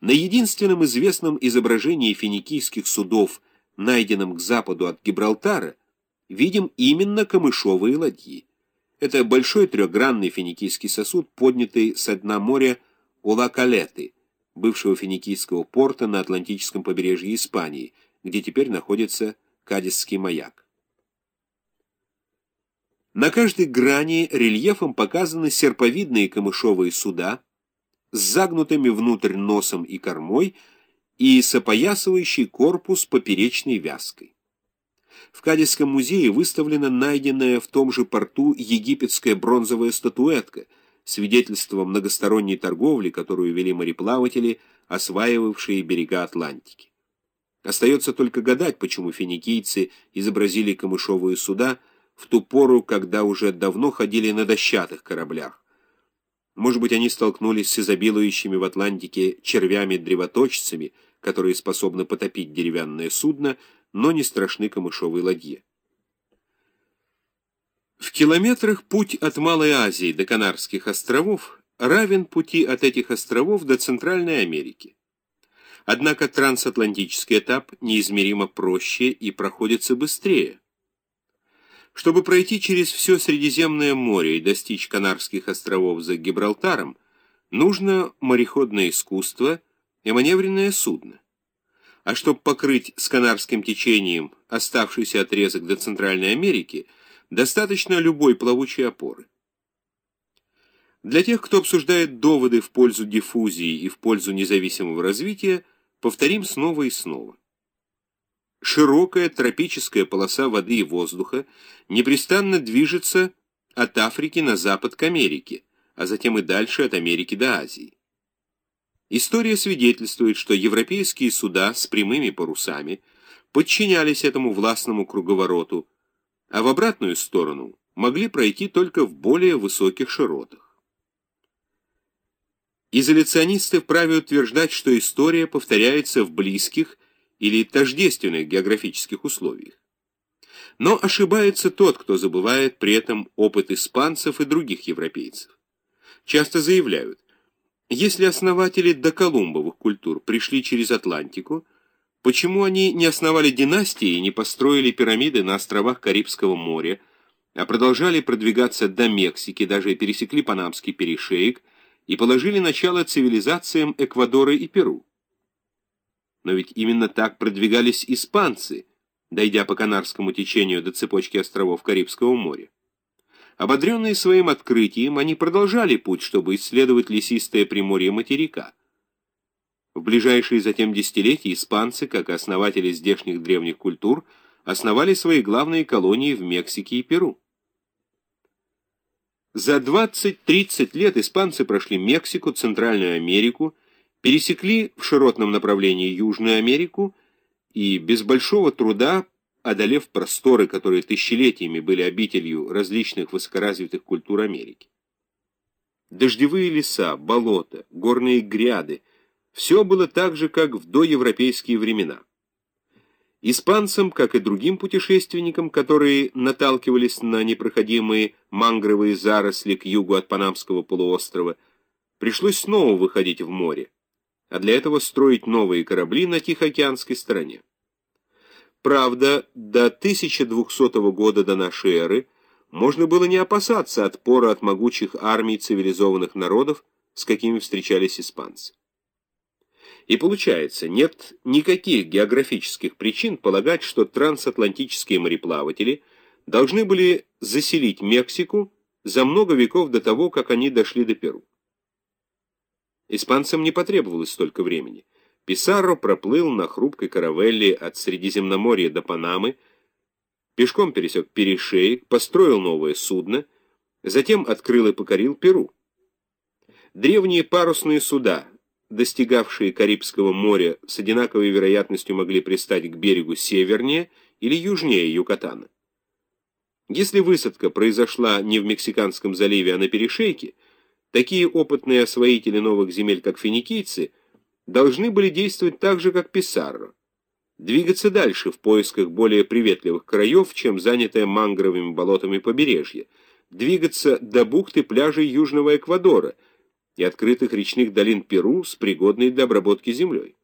На единственном известном изображении финикийских судов, найденном к западу от Гибралтара, видим именно камышовые ладьи. Это большой трехгранный финикийский сосуд, поднятый со дна моря Улакалеты, бывшего финикийского порта на Атлантическом побережье Испании, где теперь находится Кадисский маяк. На каждой грани рельефом показаны серповидные камышовые суда с загнутыми внутрь носом и кормой и с опоясывающий корпус поперечной вязкой. В Кадисском музее выставлена найденная в том же порту египетская бронзовая статуэтка, свидетельство многосторонней торговли, которую вели мореплаватели, осваивавшие берега Атлантики. Остается только гадать, почему финикийцы изобразили камышовые суда – в ту пору, когда уже давно ходили на дощатых кораблях. Может быть, они столкнулись с изобилующими в Атлантике червями-древоточцами, которые способны потопить деревянное судно, но не страшны камышовой ладье. В километрах путь от Малой Азии до Канарских островов равен пути от этих островов до Центральной Америки. Однако трансатлантический этап неизмеримо проще и проходится быстрее. Чтобы пройти через все Средиземное море и достичь Канарских островов за Гибралтаром, нужно мореходное искусство и маневренное судно. А чтобы покрыть с Канарским течением оставшийся отрезок до Центральной Америки, достаточно любой плавучей опоры. Для тех, кто обсуждает доводы в пользу диффузии и в пользу независимого развития, повторим снова и снова. Широкая тропическая полоса воды и воздуха непрестанно движется от Африки на запад к Америке, а затем и дальше от Америки до Азии. История свидетельствует, что европейские суда с прямыми парусами подчинялись этому властному круговороту, а в обратную сторону могли пройти только в более высоких широтах. Изоляционисты вправе утверждать, что история повторяется в близких или тождественных географических условиях. Но ошибается тот, кто забывает при этом опыт испанцев и других европейцев. Часто заявляют, если основатели доколумбовых культур пришли через Атлантику, почему они не основали династии и не построили пирамиды на островах Карибского моря, а продолжали продвигаться до Мексики, даже пересекли Панамский перешеек и положили начало цивилизациям Эквадора и Перу? Но ведь именно так продвигались испанцы, дойдя по Канарскому течению до цепочки островов Карибского моря. Ободренные своим открытием, они продолжали путь, чтобы исследовать лесистое приморье материка. В ближайшие затем десятилетия испанцы, как основатели здешних древних культур, основали свои главные колонии в Мексике и Перу. За 20-30 лет испанцы прошли Мексику, Центральную Америку, пересекли в широтном направлении Южную Америку и без большого труда, одолев просторы, которые тысячелетиями были обителью различных высокоразвитых культур Америки. Дождевые леса, болота, горные гряды – все было так же, как в доевропейские времена. Испанцам, как и другим путешественникам, которые наталкивались на непроходимые мангровые заросли к югу от Панамского полуострова, пришлось снова выходить в море а для этого строить новые корабли на Тихоокеанской стороне. Правда, до 1200 года до нашей эры можно было не опасаться отпора от могучих армий цивилизованных народов, с какими встречались испанцы. И получается, нет никаких географических причин полагать, что трансатлантические мореплаватели должны были заселить Мексику за много веков до того, как они дошли до Перу. Испанцам не потребовалось столько времени. Писарро проплыл на хрупкой каравелле от Средиземноморья до Панамы, пешком пересек перешеек, построил новое судно, затем открыл и покорил Перу. Древние парусные суда, достигавшие Карибского моря, с одинаковой вероятностью могли пристать к берегу севернее или южнее Юкатана. Если высадка произошла не в Мексиканском заливе, а на перешейке, Такие опытные освоители новых земель, как финикийцы, должны были действовать так же, как Писарро. Двигаться дальше в поисках более приветливых краев, чем занятое мангровыми болотами побережье. Двигаться до бухты пляжей Южного Эквадора и открытых речных долин Перу с пригодной для обработки землей.